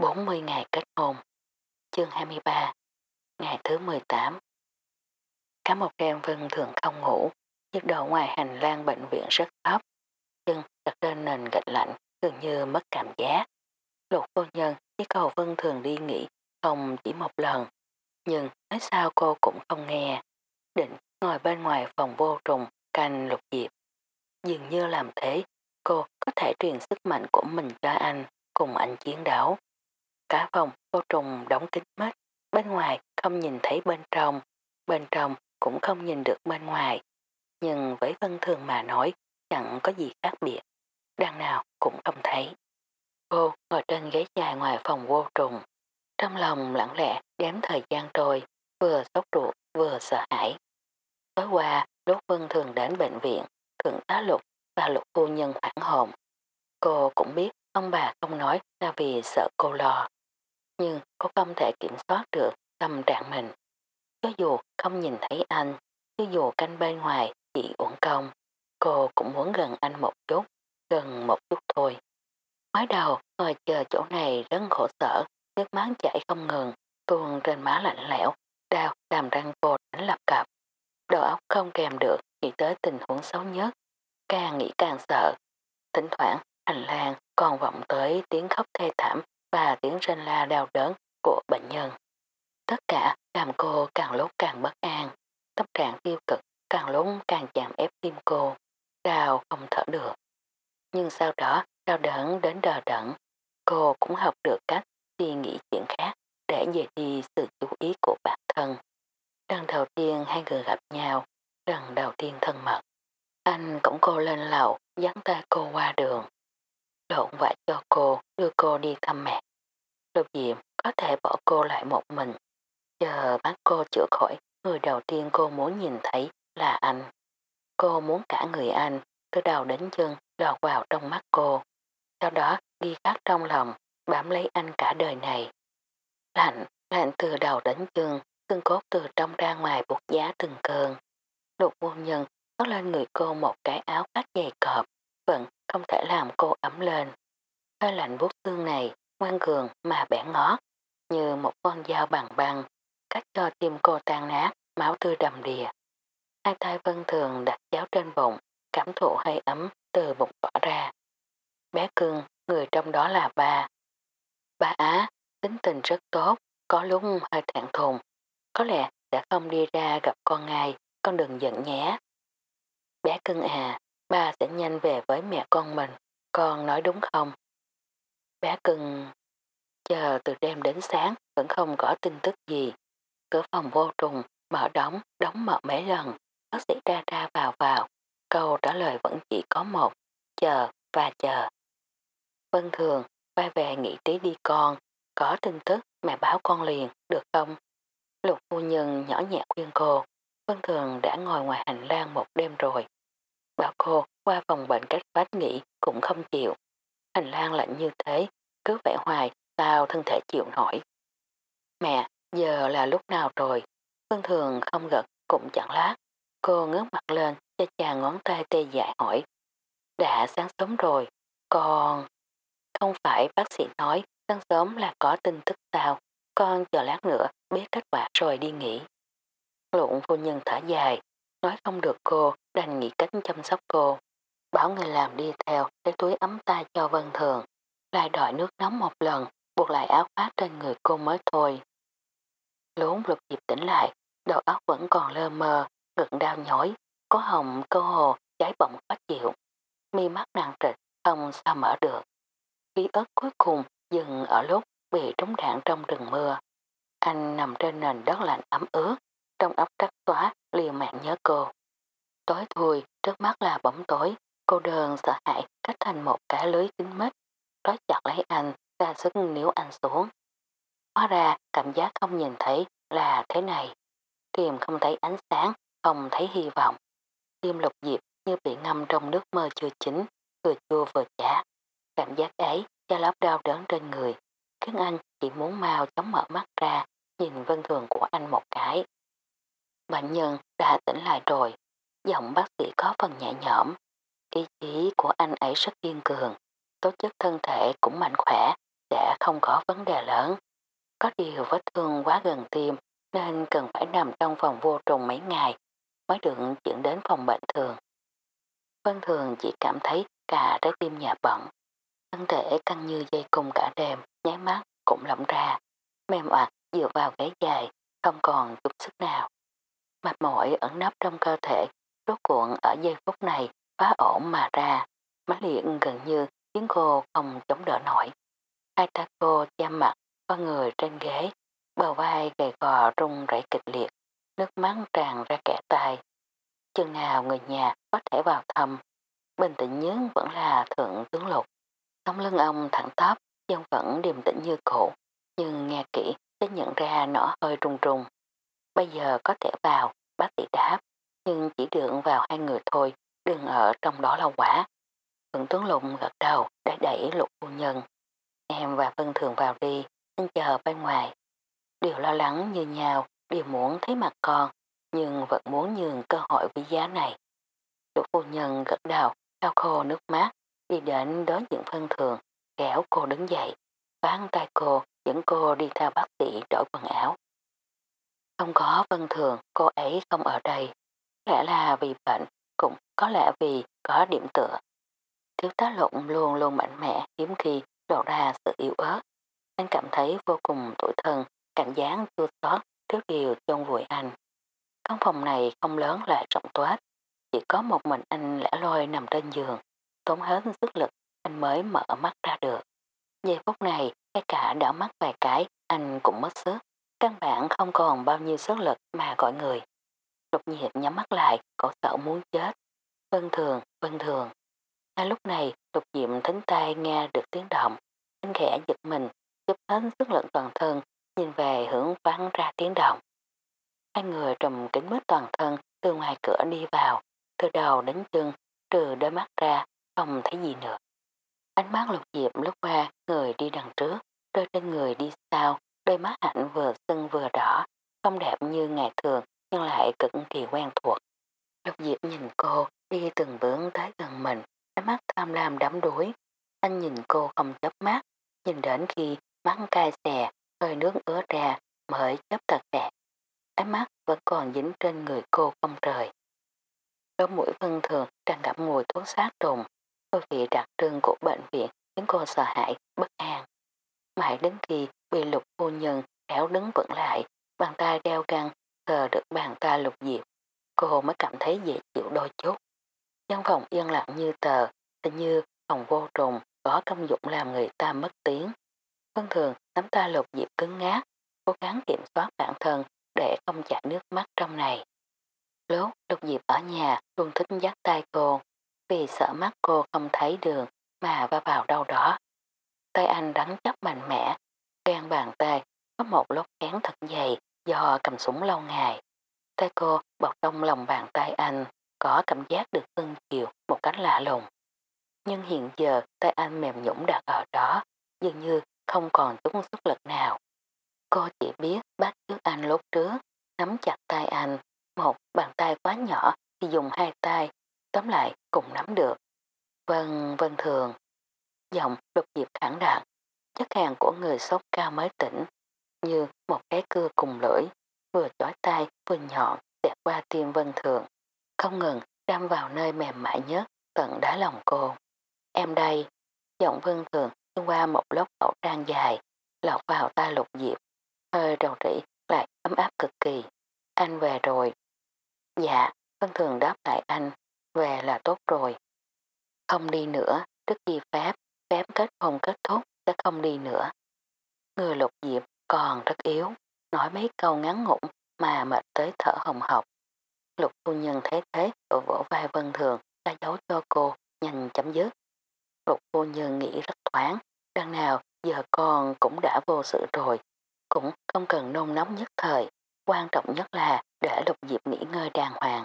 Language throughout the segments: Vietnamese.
40 ngày kết hôn. Chương 23 Ngày thứ 18 Cả một đêm Vân thường không ngủ, nhiệt độ ngoài hành lang bệnh viện rất thấp, chân đặt trên nền gạch lạnh dường như mất cảm giác. Lục cô nhân chỉ cầu Vân thường đi nghỉ không chỉ một lần, nhưng nói sao cô cũng không nghe. Định ngồi bên ngoài phòng vô trùng canh lục diệp. Dường như làm thế, cô có thể truyền sức mạnh của mình cho anh, cùng anh chiến đấu. Cả phòng vô trùng đóng kín mắt, bên ngoài không nhìn thấy bên trong, bên trong cũng không nhìn được bên ngoài. Nhưng với Vân Thường mà nói, chẳng có gì khác biệt, đằng nào cũng không thấy. Cô ngồi trên ghế dài ngoài phòng vô trùng, trong lòng lặng lẽ đếm thời gian trôi, vừa sốt ruột vừa sợ hãi. Tối qua, lúc Vân Thường đến bệnh viện, thượng tá lục và lục phu nhân hoảng hồn. Cô cũng biết ông bà không nói là vì sợ cô lo. Nhưng cô không thể kiểm soát được tâm trạng mình. Cho dù không nhìn thấy anh, cho dù canh bên ngoài chỉ uổng công, cô cũng muốn gần anh một chút, gần một chút thôi. Mới đầu, ngồi chờ chỗ này rất khổ sở, nước mắt chảy không ngừng, tuôn trên má lạnh lẽo, đau làm răng cô đánh lập cập. Đầu óc không kèm được, nghĩ tới tình huống xấu nhất, càng nghĩ càng sợ. Thỉnh thoảng, hành lang còn vọng tới tiếng khóc thê thảm và tiếng rên la đau đớn của bệnh nhân. Tất cả làm cô càng lúc càng bất an, tâm trạng tiêu cực càng lúc càng chạm ép tim cô, đau không thở được. Nhưng sau đó, đau đớn đến đờ đẫn, cô cũng học được cách suy nghĩ chuyện khác để về đi sự chú ý của bản thân. Lần đầu tiên hai người gặp nhau, lần đầu tiên thân mật. Anh cũng cô lên lầu, dán tay cô qua đường. Lộn vả cho cô, đưa cô đi thăm mẹ. Lục Diệm có thể bỏ cô lại một mình. Chờ bác cô chữa khỏi, người đầu tiên cô muốn nhìn thấy là anh. Cô muốn cả người anh, từ đầu đến chân, lọt vào trong mắt cô. Sau đó ghi khắc trong lòng, bám lấy anh cả đời này. Lạnh, lạnh từ đầu đến chân, xương cốt từ trong ra ngoài buộc giá từng cơn. Lục vô nhân có lên người cô một cái áo cắt dày cọp, vẫn không thể làm cô ấm lên. Hơi lạnh bút xương này, ngoan cường mà bẻ ngót, như một con dao bằng băng, cắt cho tim cô tan nát, máu tươi đầm đìa. Hai tay vân thường đặt cháo trên bụng, cảm thụ hơi ấm từ bụng tỏ ra. Bé cưng, người trong đó là ba. Ba Á, tính tình rất tốt, có lúc hơi thẹn thùng. Có lẽ đã không đi ra gặp con ngay, con đừng giận nhé. Bé cưng à, ba sẽ nhanh về với mẹ con mình, con nói đúng không? Bé cưng, chờ từ đêm đến sáng vẫn không có tin tức gì. Cửa phòng vô trùng, mở đóng, đóng mở mấy lần, bác sĩ ra ra vào vào. Câu trả lời vẫn chỉ có một, chờ và chờ. Vân thường, ba về nghỉ tí đi con, có tin tức mẹ báo con liền, được không? Lục phu nhân nhỏ nhẹ khuyên cô, Vân thường đã ngồi ngoài hành lang một đêm rồi. Bảo cô qua phòng bệnh cách vách nghỉ cũng không chịu. Hành lang lạnh như thế, cứ vẻ hoài, sao thân thể chịu nổi. Mẹ, giờ là lúc nào rồi? Vân thường không gật cũng chẳng lát. Cô ngước mặt lên cho chàng ngón tay tê dại hỏi. Đã sáng sớm rồi, còn Không phải bác sĩ nói sáng sớm là có tin tức sao, con chờ lát nữa biết kết quả rồi đi nghỉ. Lụng phu nhân thở dài, nói không được cô, đành nghĩ cách chăm sóc cô. Bảo người làm đi theo lấy túi ấm tay cho Vân Thường, lại đòi nước nóng một lần, buộc lại áo khoác trên người cô mới thôi. Lốn lục dịp tỉnh lại, đầu óc vẫn còn lơ mơ, ngực đau nhói, có hồng cơ hồ, cháy bỏng khó chịu. Mi mắt nặng trịch, không sao mở được. Ký ức cuối cùng dừng ở lúc bị trúng đạn trong rừng mưa. Anh nằm trên nền đất lạnh ấm ướt, trong óc trắc xóa liều mạng nhớ cô. Tối thui, trước mắt là bóng tối, cô đơn sợ hãi cách thành một cái lưới kính mít, trói chặt lấy anh, ra sức níu anh xuống. Hóa ra cảm giác không nhìn thấy là thế này. Tìm không thấy ánh sáng, không thấy hy vọng. Tim lục diệp như bị ngâm trong nước mơ chưa chín, vừa chua vừa chát. Cảm giác ấy cho lóc đau đớn trên người, khiến anh chỉ muốn mau chóng mở mắt ra, nhìn vân thường của anh một cái. Bệnh nhân đã tỉnh lại rồi, giọng bác sĩ có phần nhẹ nhõm. Ý chí của anh ấy rất kiên cường, tố chất thân thể cũng mạnh khỏe, sẽ không có vấn đề lớn. Có điều vết thương quá gần tim nên cần phải nằm trong phòng vô trùng mấy ngày mới được chuyển đến phòng bệnh thường. Vân Thường chỉ cảm thấy cả trái tim nhà bận. Thân thể căng như dây cung cả đêm, nháy mắt cũng lỏng ra. Mềm oặt dựa vào ghế dài, không còn chút sức nào. Mệt mỏi ẩn nấp trong cơ thể, rốt cuộn ở giây phút này phá ổn mà ra. Má liệt gần như khiến cô không chống đỡ nổi. Hai ta cô chạm mặt có người trên ghế, bờ vai gầy gò rung rẩy kịch liệt, nước mắt tràn ra kẻ tay. Chừng nào người nhà có thể vào thăm, bình tĩnh nhất vẫn là thượng tướng lục. Sống lưng ông thẳng tắp, dân vẫn điềm tĩnh như cũ, nhưng nghe kỹ sẽ nhận ra nó hơi rung rung. Bây giờ có thể vào, bác sĩ đáp, nhưng chỉ được vào hai người thôi, đừng ở trong đó lâu quá. Thượng tướng Lụng gật đầu để đẩy lục phu nhân. Em và Vân Thường vào đi, anh chờ bên ngoài. Đều lo lắng như nhau, đều muốn thấy mặt con, nhưng vẫn muốn nhường cơ hội quý giá này. Lục phu nhân gật đầu, đau khô nước mắt, đi đến đối diện Vân Thường, kéo cô đứng dậy, bán tay cô, dẫn cô đi theo bác sĩ đổi quần áo. Không có Vân Thường, cô ấy không ở đây. Lẽ là vì bệnh, cũng có lẽ vì có điểm tựa. Thiếu tá lụng luôn luôn mạnh mẽ, hiếm khi lộ ra sự yếu ớt. Anh cảm thấy vô cùng tủi thân, cảm giác chua xót trước điều trong vùi anh. Căn phòng này không lớn lại rộng toát, chỉ có một mình anh lẻ loi nằm trên giường, tốn hết sức lực anh mới mở mắt ra được. Giây phút này, ngay cả đảo mắt vài cái, anh cũng mất sức. Căn bản không còn bao nhiêu sức lực mà gọi người. Lục nhiệt nhắm mắt lại, cổ sợ muốn chết. Vân thường, vân thường. Ngay lúc này, lục diệm thính tay nghe được tiếng động. Anh khẽ giật mình, giúp hết sức lực toàn thân, nhìn về hướng vắng ra tiếng động. Hai người trùm kính mít toàn thân từ ngoài cửa đi vào, từ đầu đến chân, trừ đôi mắt ra, không thấy gì nữa. Ánh mắt lục diệp lúc qua người đi đằng trước, đôi trên người đi sau, đôi mắt hạnh vừa sưng vừa đỏ, không đẹp như ngày thường nhưng lại cực kỳ quen thuộc. Lục diệp nhìn cô đi từng bước tới gần mình, ánh mắt tham lam đắm đuối. Anh nhìn cô không chớp mắt, nhìn đến khi mắt cay xè, hơi nước ứa ra mới chớp thật đẹp. Ánh mắt vẫn còn dính trên người cô không trời. Đôi mũi vân thường tràn ngập mùi thuốc sát trùng, Hương vị đặc trưng của bệnh viện khiến cô sợ hãi, bất an. Mãi đến khi bị lục phu nhân kéo đứng vững lại, bàn tay đeo găng, sờ được bàn tay lục diệp, cô mới cảm thấy dễ chịu đôi chút. Nhân phòng yên lặng như tờ, hình như phòng vô trùng có công dụng làm người ta mất tiếng. Vân thường nắm tay lục diệp cứng ngát, cố gắng kiểm soát bản thân để không chảy nước mắt trong này. Lúc lục diệp ở nhà luôn thích dắt tay cô, vì sợ mắt cô không thấy đường mà va vào đâu đó. Tay anh đắng chấp mạnh mẽ, gan bàn tay có một lốt kén thật dày do cầm súng lâu ngày. Tay cô bọc trong lòng bàn tay anh có cảm giác được cưng chiều một cách lạ lùng. Nhưng hiện giờ tay anh mềm nhũng đặt ở đó, dường như không còn chút sức lực nào. Cô chỉ biết bắt trước anh lúc trước, nắm chặt tay anh, một bàn tay quá nhỏ thì dùng hai tay tóm lại cùng nắm được. Vâng, vân thường. Giọng đột diệp khẳng đạn, càng hàng của người sốt cao mới tỉnh, như một cái cưa cùng lưỡi, vừa chói tay vừa nhọn xẹt qua tim vân thường, không ngừng đâm vào nơi mềm mại nhất tận đá lòng cô. Em đây, giọng vân thường xuyên qua một lớp khẩu trang dài, lọt vào ta lục diệp, hơi đầu rỉ lại ấm áp cực kỳ. Anh về rồi. Dạ, vân thường đáp lại anh, về là tốt rồi. Không đi nữa, trước khi pháp phép kết hôn kết thúc sẽ không đi nữa. Người lục diệp còn rất yếu, nói mấy câu ngắn ngủn mà mệt tới thở hồng hộc. Lục phu nhân thấy thế vỗ vỗ vai vân thường đã giấu cho cô nhanh chấm dứt. Lục phu nhân nghĩ rất thoáng, đằng nào giờ con cũng đã vô sự rồi, cũng không cần nôn nóng nhất thời, quan trọng nhất là để lục diệp nghỉ ngơi đàng hoàng.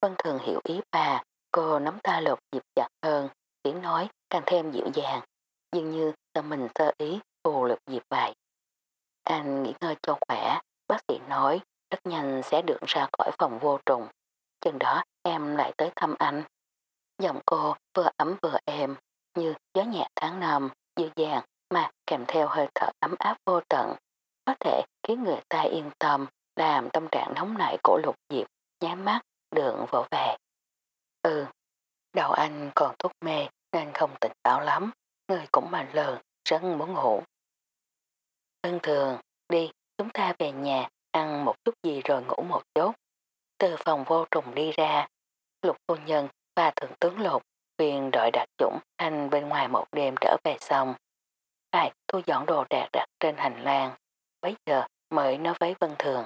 Vân Thường hiểu ý bà, cô nắm ta lục diệp chặt hơn, tiếng nói càng thêm dịu dàng, dường như tâm mình sơ ý phù lực dịp vậy. Anh nghỉ ngơi cho khỏe, bác sĩ nói rất nhanh sẽ được ra khỏi phòng vô trùng. Chừng đó em lại tới thăm anh. Giọng cô vừa ấm vừa êm, như gió nhẹ tháng năm, dịu dàng mà kèm kèm theo hơi thở ấm áp vô tận, có thể khiến người ta yên tâm làm tâm trạng nóng nảy của lục diệp nháy mắt đường vỗ về. Ừ, đầu anh còn thuốc mê nên không tỉnh táo lắm, người cũng mệt lờ, rất muốn ngủ. Vân thường, đi, chúng ta về nhà, ăn một chút gì rồi ngủ một chút. Từ phòng vô trùng đi ra, lục phu nhân và thượng tướng lục quyền đội đặc chủng anh bên ngoài một đêm trở về xong. Ai thu dọn đồ đạc đặt trên hành lang, bấy giờ mới nói với Vân Thường.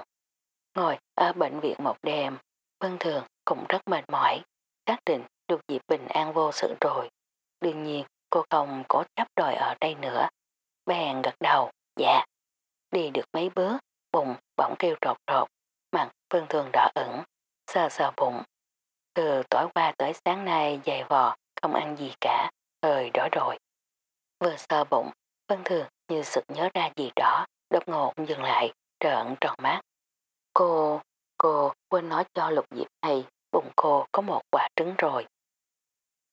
Ngồi ở bệnh viện một đêm, Vân Thường cũng rất mệt mỏi, xác định được dịp bình an vô sự rồi. Đương nhiên cô không có chấp đòi ở đây nữa. Bèn gật đầu, dạ. Đi được mấy bước, bụng bỗng kêu rột rột, mặt Vân Thường đỏ ửng, sờ sờ bụng. Từ tối qua tới sáng nay dày vò, không ăn gì cả, hơi đói rồi. Vừa sờ bụng, Vân Thường như sực nhớ ra gì đó, đột ngột dừng lại, trợn tròn mắt. Cô, cô quên nói cho Lục Diệp hay bụng cô có một quả trứng rồi.